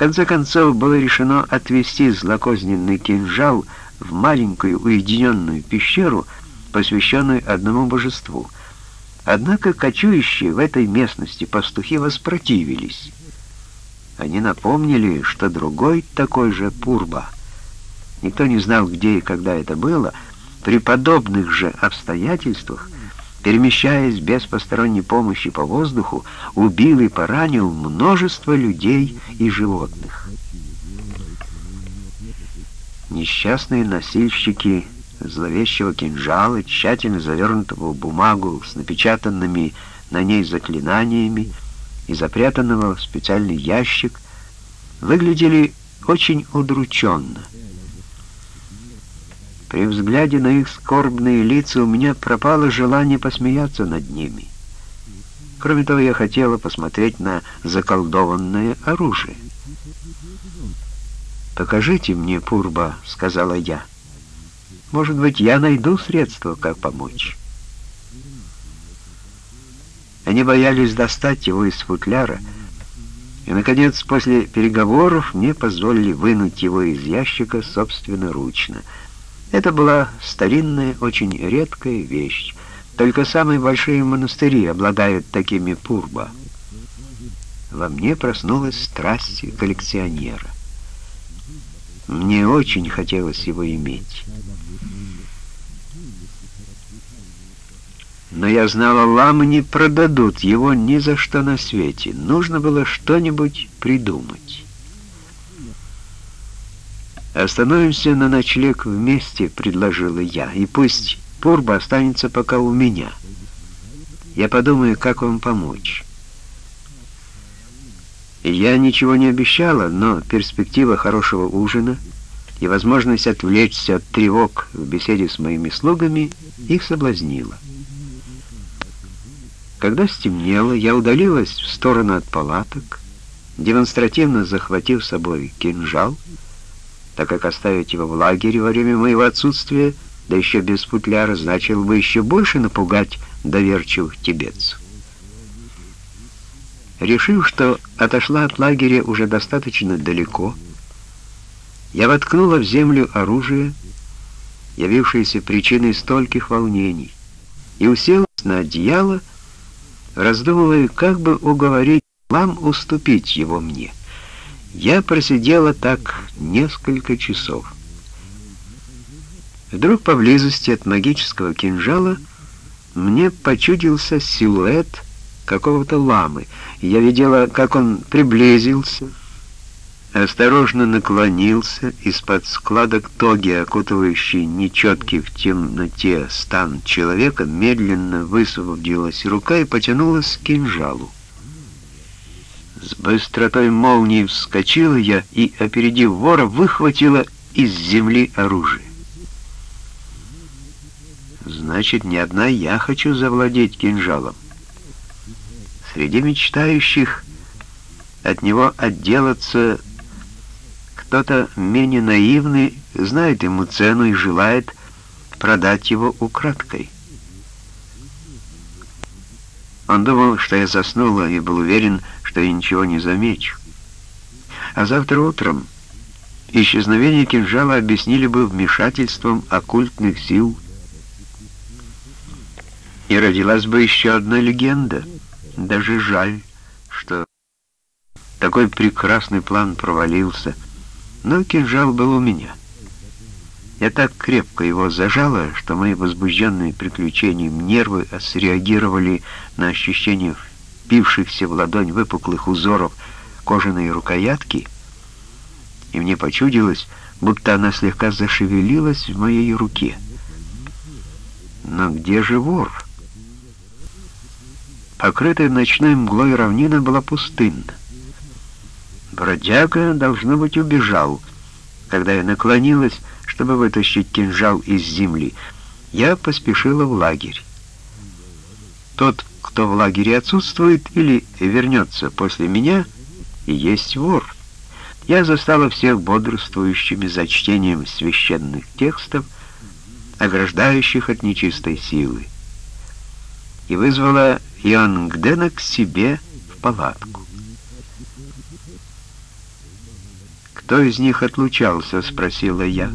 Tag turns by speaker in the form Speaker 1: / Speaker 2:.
Speaker 1: конце концов было решено отвести злокозненный кинжал в маленькую уединенную пещеру, посвященную одному божеству. Однако кочующие в этой местности пастухи воспротивились. Они напомнили, что другой такой же Пурба. Никто не знал, где и когда это было. При подобных же обстоятельствах, перемещаясь без посторонней помощи по воздуху, убил и поранил множество людей и животных. Несчастные носильщики зловещего кинжала, тщательно завернутого в бумагу с напечатанными на ней заклинаниями и запрятанного в специальный ящик, выглядели очень удрученно. При взгляде на их скорбные лица у меня пропало желание посмеяться над ними. Кроме того, я хотела посмотреть на заколдованное оружие. «Покажите мне, Пурба», — сказала я. «Может быть, я найду средства, как помочь». Они боялись достать его из футляра, и, наконец, после переговоров мне позволили вынуть его из ящика собственноручно. Это была старинная, очень редкая вещь. Только самые большие монастыри обладают такими пурба. Во мне проснулась страсть коллекционера. Мне очень хотелось его иметь. Но я знала, ламы не продадут его ни за что на свете. Нужно было что-нибудь придумать. «Остановимся на ночлег вместе», — предложила я, «и пусть Пурба останется пока у меня. Я подумаю, как вам помочь». Я ничего не обещала, но перспектива хорошего ужина и возможность отвлечься от тревог в беседе с моими слугами их соблазнила. Когда стемнело, я удалилась в сторону от палаток, демонстративно захватив с собой кинжал, так как оставить его в лагере во время моего отсутствия, да еще без футляра, значило бы еще больше напугать доверчивых тибетцев. Решив, что отошла от лагеря уже достаточно далеко, я воткнула в землю оружие, явившееся причиной стольких волнений, и уселась на одеяло, раздумывая, как бы уговорить вам уступить его мне. Я просидела так несколько часов. Вдруг поблизости от магического кинжала мне почудился силуэт какого-то ламы. Я видела, как он приблизился, осторожно наклонился из-под складок тоги, окутывающей нечеткий в темноте стан человека, медленно высвободилась рука и потянулась к кинжалу. С быстротой молнии вскочила я и, опередив вора, выхватила из земли оружие. Значит, не одна я хочу завладеть кинжалом. Среди мечтающих от него отделаться кто-то менее наивный знает ему цену и желает продать его украдкой. Он думал, что я заснула и был уверен, что я ничего не замечу. А завтра утром исчезновение кинжала объяснили бы вмешательством оккультных сил. И родилась бы еще одна легенда — даже жаль, что такой прекрасный план провалился, но кинжал был у меня. Я так крепко его зажала, что мои возбужденные приключением нервы среагировали на ощущение впившихся в ладонь выпуклых узоров кожаной рукоятки, и мне почудилось, будто она слегка зашевелилась в моей руке. Но где же вор? Покрытая ночной мглой равнина была пустынна. Бродяга, должно быть, убежал. Когда я наклонилась, чтобы вытащить кинжал из земли, я поспешила в лагерь. Тот, кто в лагере отсутствует или вернется после меня, и есть вор. Я застала всех бодрствующими за чтением священных текстов, ограждающих от нечистой силы, и вызвала Йонгдена к себе в палатку. «Кто из них отлучался?» — спросила я.